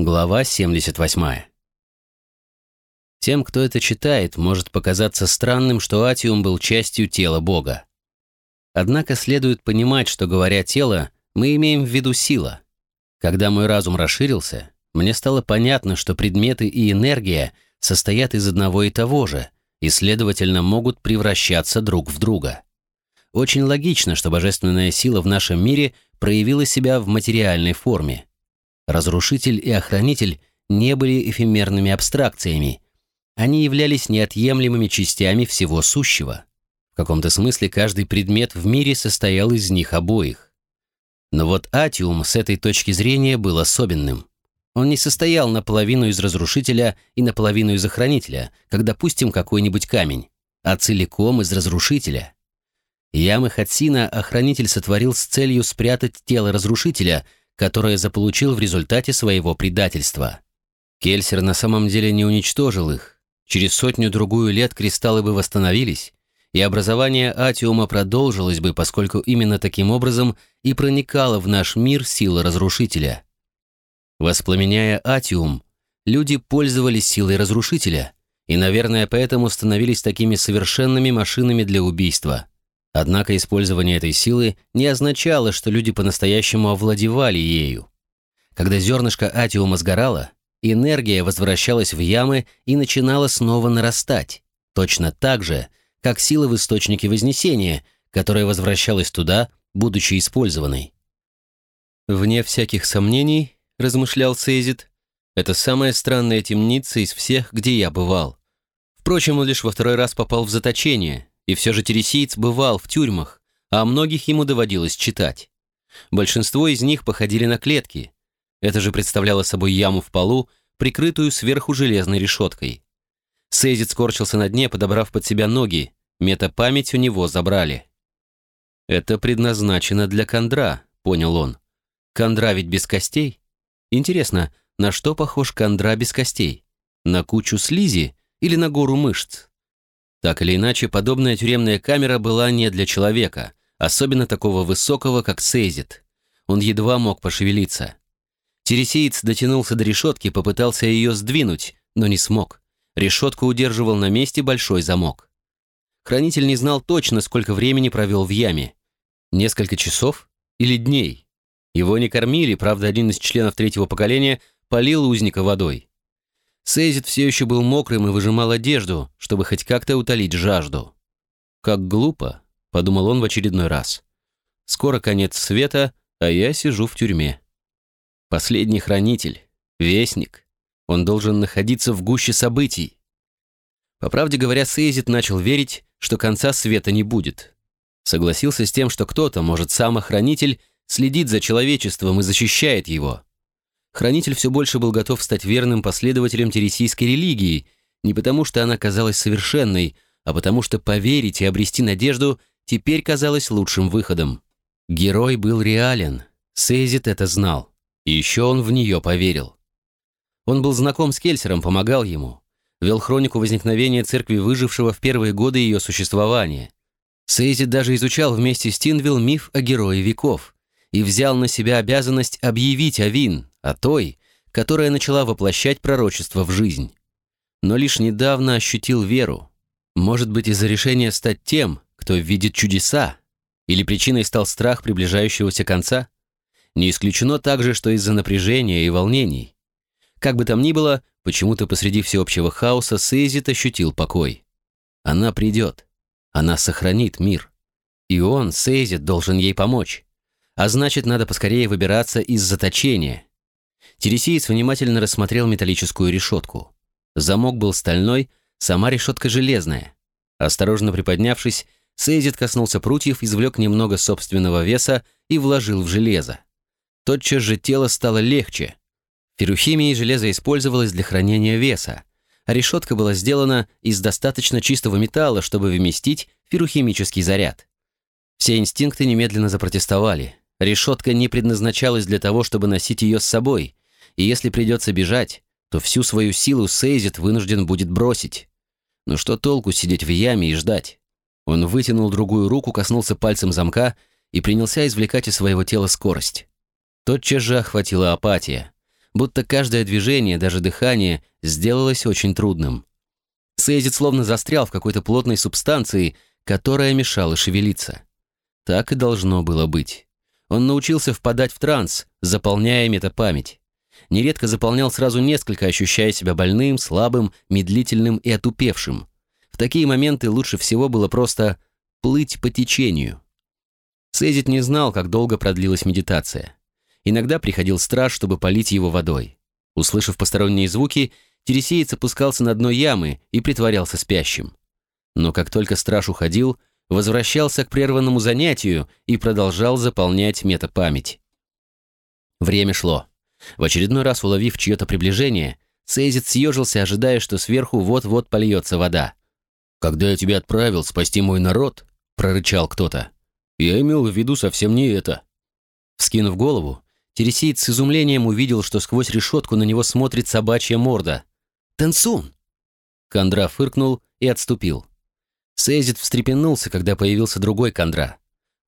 Глава 78. Тем, кто это читает, может показаться странным, что Атиум был частью тела Бога. Однако следует понимать, что, говоря «тело», мы имеем в виду сила. Когда мой разум расширился, мне стало понятно, что предметы и энергия состоят из одного и того же, и, следовательно, могут превращаться друг в друга. Очень логично, что божественная сила в нашем мире проявила себя в материальной форме – Разрушитель и охранитель не были эфемерными абстракциями. Они являлись неотъемлемыми частями всего сущего. В каком-то смысле каждый предмет в мире состоял из них обоих. Но вот Атиум с этой точки зрения был особенным. Он не состоял наполовину из разрушителя и наполовину из охранителя, как, допустим, какой-нибудь камень, а целиком из разрушителя. Ямы Хатсина охранитель сотворил с целью спрятать тело разрушителя – которое заполучил в результате своего предательства. Кельсер на самом деле не уничтожил их. Через сотню-другую лет кристаллы бы восстановились, и образование атиума продолжилось бы, поскольку именно таким образом и проникала в наш мир сила разрушителя. Воспламеняя атиум, люди пользовались силой разрушителя, и, наверное, поэтому становились такими совершенными машинами для убийства – Однако использование этой силы не означало, что люди по-настоящему овладевали ею. Когда зернышко атиума сгорало, энергия возвращалась в ямы и начинала снова нарастать, точно так же, как сила в источнике Вознесения, которая возвращалась туда, будучи использованной. «Вне всяких сомнений», — размышлял Сейзит, — «это самая странная темница из всех, где я бывал. Впрочем, он лишь во второй раз попал в заточение, и все же тересиец бывал в тюрьмах, а многих ему доводилось читать. Большинство из них походили на клетки. Это же представляло собой яму в полу, прикрытую сверху железной решеткой. Сейзит скорчился на дне, подобрав под себя ноги. Метапамять у него забрали. «Это предназначено для кондра», — понял он. «Кондра ведь без костей? Интересно, на что похож кондра без костей? На кучу слизи или на гору мышц?» Так или иначе, подобная тюремная камера была не для человека, особенно такого высокого, как Сейзит. Он едва мог пошевелиться. Тересиец дотянулся до решетки, попытался ее сдвинуть, но не смог. Решетку удерживал на месте большой замок. Хранитель не знал точно, сколько времени провел в яме. Несколько часов или дней. Его не кормили, правда, один из членов третьего поколения полил узника водой. Сейзит все еще был мокрым и выжимал одежду, чтобы хоть как-то утолить жажду. «Как глупо», — подумал он в очередной раз. «Скоро конец света, а я сижу в тюрьме. Последний хранитель, вестник. Он должен находиться в гуще событий». По правде говоря, Сейзит начал верить, что конца света не будет. Согласился с тем, что кто-то, может, сам охранитель, следит за человечеством и защищает его. Хранитель все больше был готов стать верным последователем тересийской религии, не потому что она казалась совершенной, а потому что поверить и обрести надежду теперь казалось лучшим выходом. Герой был реален, Сейзит это знал, и еще он в нее поверил. Он был знаком с Кельсером, помогал ему, вел хронику возникновения церкви выжившего в первые годы ее существования. Сейзит даже изучал вместе с Тинвилл миф о герое веков и взял на себя обязанность объявить Авин, а той, которая начала воплощать пророчество в жизнь. Но лишь недавно ощутил веру. Может быть, из-за решения стать тем, кто видит чудеса? Или причиной стал страх приближающегося конца? Не исключено также, что из-за напряжения и волнений. Как бы там ни было, почему-то посреди всеобщего хаоса Сейзит ощутил покой. Она придет. Она сохранит мир. И он, Сейзит, должен ей помочь. А значит, надо поскорее выбираться из заточения, Тересиец внимательно рассмотрел металлическую решетку. Замок был стальной, сама решетка железная. Осторожно приподнявшись, Сейзит коснулся прутьев, извлек немного собственного веса и вложил в железо. Тотчас же тело стало легче. В феррухимии железо использовалось для хранения веса, а решетка была сделана из достаточно чистого металла, чтобы вместить феррухимический заряд. Все инстинкты немедленно запротестовали. Решетка не предназначалась для того, чтобы носить ее с собой и если придется бежать, то всю свою силу Сейзит вынужден будет бросить. Но что толку сидеть в яме и ждать? Он вытянул другую руку, коснулся пальцем замка и принялся извлекать из своего тела скорость. Тотчас же охватила апатия. будто каждое движение, даже дыхание, сделалось очень трудным. Сейзит словно застрял в какой-то плотной субстанции, которая мешала шевелиться. Так и должно было быть. Он научился впадать в транс, заполняя метапамять. Нередко заполнял сразу несколько, ощущая себя больным, слабым, медлительным и отупевшим. В такие моменты лучше всего было просто плыть по течению. Сейзит не знал, как долго продлилась медитация. Иногда приходил страж, чтобы полить его водой. Услышав посторонние звуки, Тересеец опускался на дно ямы и притворялся спящим. Но как только страж уходил, возвращался к прерванному занятию и продолжал заполнять метапамять. Время шло. В очередной раз уловив чье-то приближение, Сейзит съежился, ожидая, что сверху вот-вот польется вода. «Когда я тебя отправил спасти мой народ», — прорычал кто-то, — «я имел в виду совсем не это». Вскинув голову, Тересиец с изумлением увидел, что сквозь решетку на него смотрит собачья морда. «Тенсун!» Кондра фыркнул и отступил. Сейзит встрепенулся, когда появился другой Кондра.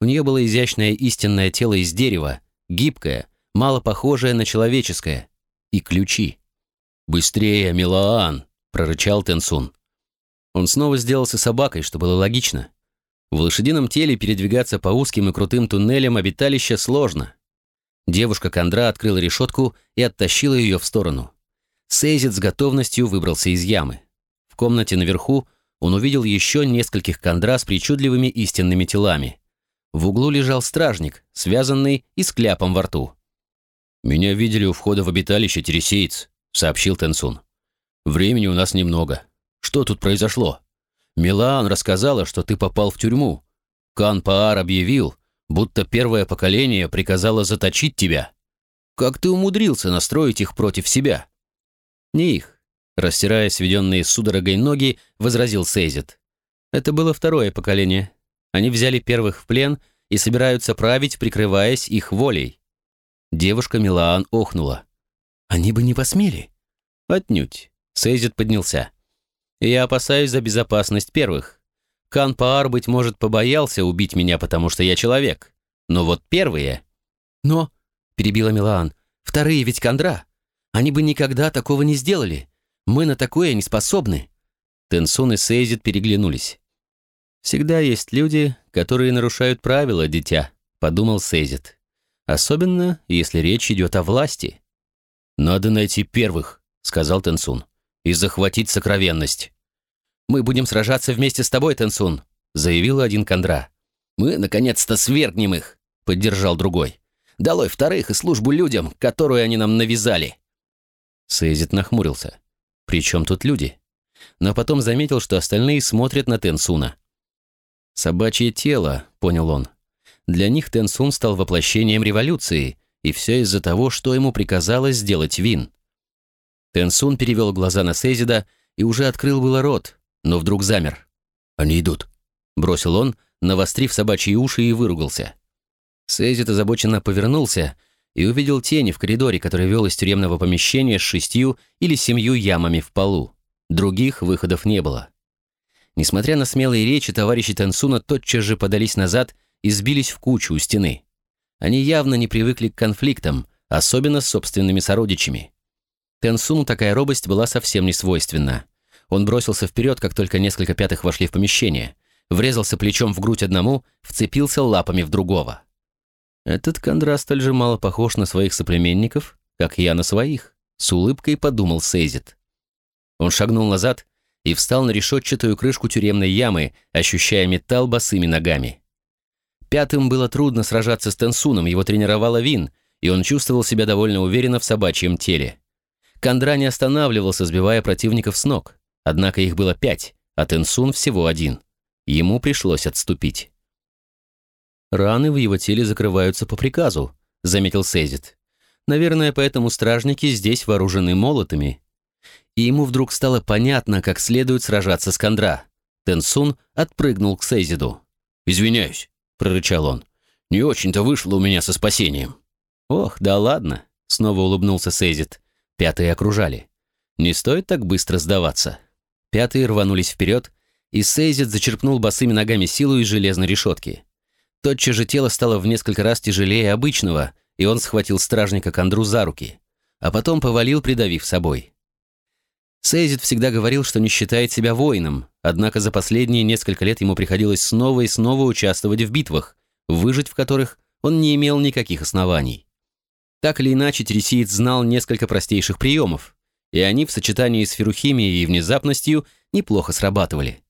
У нее было изящное истинное тело из дерева, гибкое, мало похожее на человеческое, и ключи. «Быстрее, Милаан!» — прорычал Тенсун. Он снова сделался собакой, что было логично. В лошадином теле передвигаться по узким и крутым туннелям обиталища сложно. Девушка Кондра открыла решетку и оттащила ее в сторону. Сейзит с готовностью выбрался из ямы. В комнате наверху он увидел еще нескольких Кондра с причудливыми истинными телами. В углу лежал стражник, связанный и с кляпом во рту. «Меня видели у входа в обиталище Тересеец», — сообщил Тенсун. «Времени у нас немного. Что тут произошло? Милан рассказала, что ты попал в тюрьму. Кан Паар объявил, будто первое поколение приказало заточить тебя. Как ты умудрился настроить их против себя? Не их. Растирая сведенные судорогой ноги, возразил Сейзит. Это было второе поколение. Они взяли первых в плен и собираются править, прикрываясь их волей. Девушка Милаан охнула. Они бы не посмели. Отнюдь. Сейзит поднялся. Я опасаюсь за безопасность первых. Кан Паар, быть может, побоялся убить меня, потому что я человек. Но вот первые... Но, — перебила Милан, — вторые ведь Кондра. Они бы никогда такого не сделали. Мы на такое не способны. Тенсун и Сейзит переглянулись. «Всегда есть люди, которые нарушают правила, дитя», — подумал Сейзит. «Особенно, если речь идет о власти». «Надо найти первых», — сказал Тенсун, — «и захватить сокровенность». «Мы будем сражаться вместе с тобой, Тенсун», — заявил один Кондра. «Мы, наконец-то, свергнем их», — поддержал другой. «Долой вторых и службу людям, которую они нам навязали». Сейзит нахмурился. «При чем тут люди?» Но потом заметил, что остальные смотрят на Тенсуна. «Собачье тело», — понял он. Для них Тенсун стал воплощением революции, и все из-за того, что ему приказалось сделать Вин. Тенсун перевел глаза на Сейзида и уже открыл было рот, но вдруг замер. «Они идут», — бросил он, навострив собачьи уши и выругался. Сейзит озабоченно повернулся и увидел тени в коридоре, который вел из тюремного помещения с шестью или семью ямами в полу. Других выходов не было. Несмотря на смелые речи, товарищи Тансуна тотчас же подались назад и сбились в кучу у стены. Они явно не привыкли к конфликтам, особенно с собственными сородичами. Тенсуну такая робость была совсем не свойственна. Он бросился вперед, как только несколько пятых вошли в помещение, врезался плечом в грудь одному, вцепился лапами в другого. «Этот Кондра столь же мало похож на своих соплеменников, как я на своих», — с улыбкой подумал Сейзит. Он шагнул назад и встал на решетчатую крышку тюремной ямы, ощущая металл босыми ногами. Пятым было трудно сражаться с Тенсуном, его тренировала Вин, и он чувствовал себя довольно уверенно в собачьем теле. Кондра не останавливался, сбивая противников с ног. Однако их было пять, а Тенсун всего один. Ему пришлось отступить. «Раны в его теле закрываются по приказу», — заметил Сейзит. «Наверное, поэтому стражники здесь вооружены молотами». И ему вдруг стало понятно, как следует сражаться с Кондра. Тенсун отпрыгнул к Сейзиду. «Извиняюсь», — прорычал он. «Не очень-то вышло у меня со спасением». «Ох, да ладно», — снова улыбнулся Сейзит. Пятые окружали. «Не стоит так быстро сдаваться». Пятые рванулись вперед, и Сейзит зачерпнул босыми ногами силу из железной решетки. Тотчас же тело стало в несколько раз тяжелее обычного, и он схватил стражника Кондру за руки. а потом повалил, придавив собой. Сейзит всегда говорил, что не считает себя воином, однако за последние несколько лет ему приходилось снова и снова участвовать в битвах, выжить в которых он не имел никаких оснований. Так или иначе, Тересиец знал несколько простейших приемов, и они в сочетании с ферухимией и внезапностью неплохо срабатывали.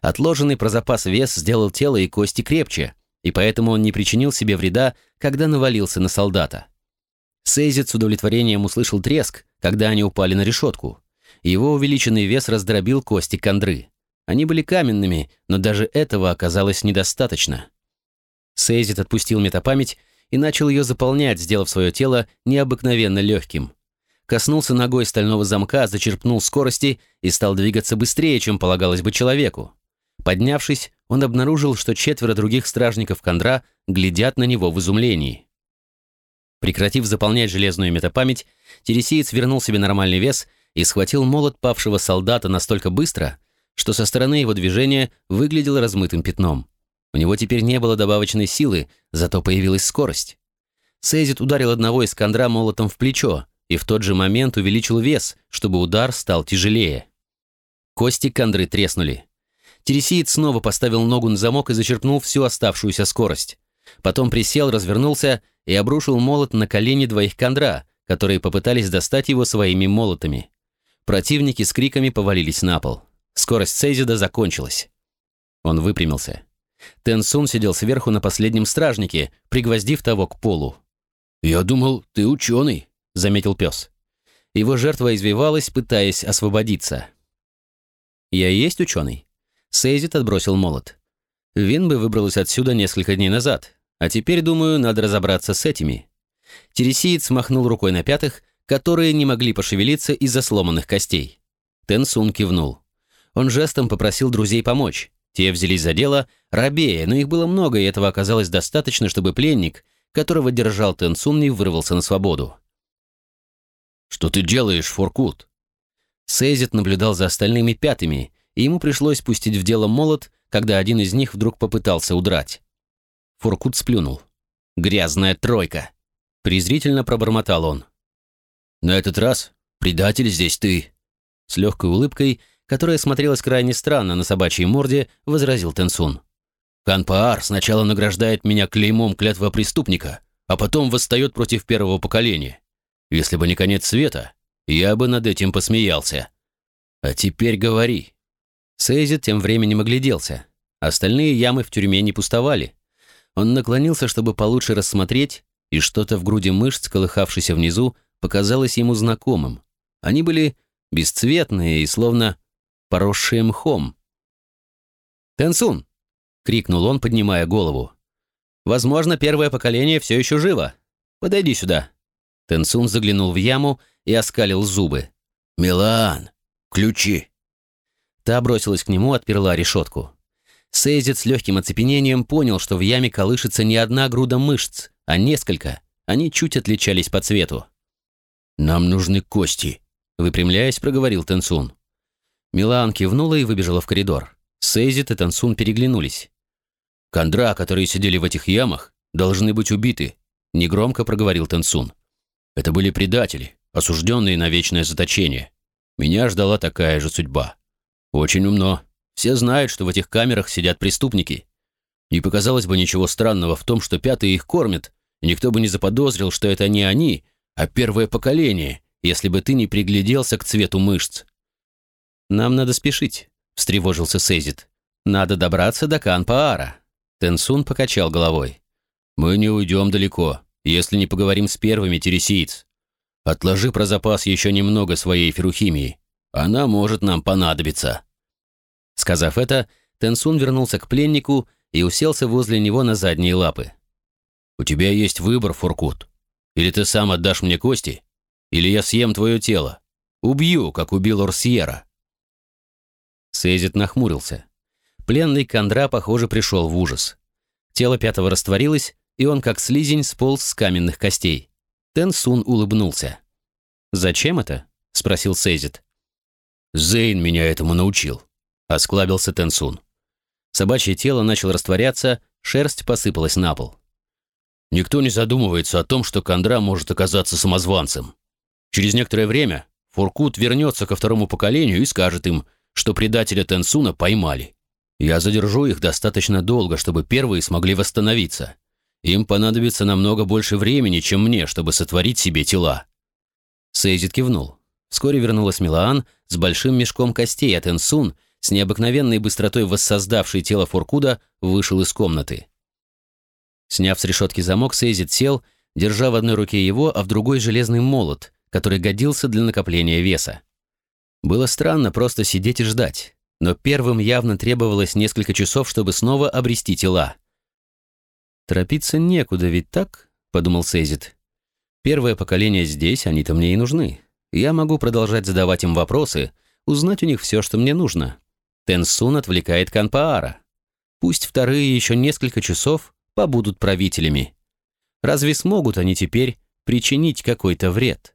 Отложенный про запас вес сделал тело и кости крепче, и поэтому он не причинил себе вреда, когда навалился на солдата. Сейзит с удовлетворением услышал треск, когда они упали на решетку. Его увеличенный вес раздробил кости кондры. Они были каменными, но даже этого оказалось недостаточно. Сейзит отпустил метапамять и начал ее заполнять, сделав свое тело необыкновенно легким. Коснулся ногой стального замка, зачерпнул скорости и стал двигаться быстрее, чем полагалось бы человеку. Поднявшись, он обнаружил, что четверо других стражников Кондра глядят на него в изумлении. Прекратив заполнять железную метапамять, Тересиец вернул себе нормальный вес и схватил молот павшего солдата настолько быстро, что со стороны его движения выглядел размытым пятном. У него теперь не было добавочной силы, зато появилась скорость. Сейзит ударил одного из кондра молотом в плечо и в тот же момент увеличил вес, чтобы удар стал тяжелее. Кости кондры треснули. Тересиец снова поставил ногу на замок и зачерпнул всю оставшуюся скорость. Потом присел, развернулся и обрушил молот на колени двоих кондра, которые попытались достать его своими молотами. Противники с криками повалились на пол. Скорость Сейзида закончилась. Он выпрямился. Тенсун сидел сверху на последнем стражнике, пригвоздив того к полу. «Я думал, ты ученый», — заметил пес. Его жертва извивалась, пытаясь освободиться. «Я и есть ученый?» Сейзит отбросил молот. Вин бы выбралась отсюда несколько дней назад, а теперь, думаю, надо разобраться с этими. Тересиец махнул рукой на пятых, которые не могли пошевелиться из-за сломанных костей. Тенсун кивнул. Он жестом попросил друзей помочь. Те взялись за дело, рабея, но их было много, и этого оказалось достаточно, чтобы пленник, которого держал Тенсун, не вырвался на свободу. «Что ты делаешь, Форкут?» Сейзит наблюдал за остальными пятыми, и ему пришлось пустить в дело молот, когда один из них вдруг попытался удрать. Фуркут сплюнул. «Грязная тройка!» Презрительно пробормотал он. «На этот раз предатель здесь ты!» С легкой улыбкой, которая смотрелась крайне странно на собачьей морде, возразил Тенсун. «Канпаар сначала награждает меня клеймом клятва преступника, а потом восстает против первого поколения. Если бы не конец света, я бы над этим посмеялся. А теперь говори, Сейзит тем временем огляделся. Остальные ямы в тюрьме не пустовали. Он наклонился, чтобы получше рассмотреть, и что-то в груди мышц, колыхавшейся внизу, показалось ему знакомым. Они были бесцветные и словно поросшие мхом. «Тенсун!» — крикнул он, поднимая голову. «Возможно, первое поколение все еще живо. Подойди сюда». Тенсун заглянул в яму и оскалил зубы. «Милан, ключи!» Та бросилась к нему, отперла решетку. Сейзит с легким оцепенением понял, что в яме колышется не одна груда мышц, а несколько. Они чуть отличались по цвету. «Нам нужны кости», — выпрямляясь, проговорил Тенсун. Милан кивнула и выбежала в коридор. Сейзит и Тенсун переглянулись. «Кондра, которые сидели в этих ямах, должны быть убиты», — негромко проговорил Тенсун. «Это были предатели, осужденные на вечное заточение. Меня ждала такая же судьба». Очень умно. Все знают, что в этих камерах сидят преступники. Не показалось бы ничего странного в том, что пятые их кормят, и никто бы не заподозрил, что это не они, а первое поколение, если бы ты не пригляделся к цвету мышц. «Нам надо спешить», — встревожился Сейзит. «Надо добраться до Канпаара». Тенсун покачал головой. «Мы не уйдем далеко, если не поговорим с первыми тересиец. Отложи про запас еще немного своей ферухимии. Она может нам понадобиться». Сказав это, Тенсун вернулся к пленнику и уселся возле него на задние лапы. «У тебя есть выбор, Фуркут. Или ты сам отдашь мне кости, или я съем твое тело. Убью, как убил Орсьера». Сейзит нахмурился. Пленный Кондра, похоже, пришел в ужас. Тело пятого растворилось, и он, как слизень, сполз с каменных костей. Тенсун улыбнулся. «Зачем это?» — спросил Сейзит. Зейн меня этому научил», — осклабился Тенсун. Собачье тело начало растворяться, шерсть посыпалась на пол. Никто не задумывается о том, что Кондра может оказаться самозванцем. Через некоторое время Фуркут вернется ко второму поколению и скажет им, что предателя Тенсуна поймали. Я задержу их достаточно долго, чтобы первые смогли восстановиться. Им понадобится намного больше времени, чем мне, чтобы сотворить себе тела». Сейзит кивнул. Вскоре вернулась Милаан с большим мешком костей, а Тенсун, с необыкновенной быстротой воссоздавший тело Фуркуда, вышел из комнаты. Сняв с решетки замок, Сейзит сел, держа в одной руке его, а в другой железный молот, который годился для накопления веса. Было странно просто сидеть и ждать но первым явно требовалось несколько часов, чтобы снова обрести тела. «Торопиться некуда, ведь так?» — подумал Сейзит. «Первое поколение здесь, они-то мне и нужны. Я могу продолжать задавать им вопросы, узнать у них все, что мне нужно. Тенсун отвлекает Канпаара. Пусть вторые еще несколько часов побудут правителями. Разве смогут они теперь причинить какой-то вред?»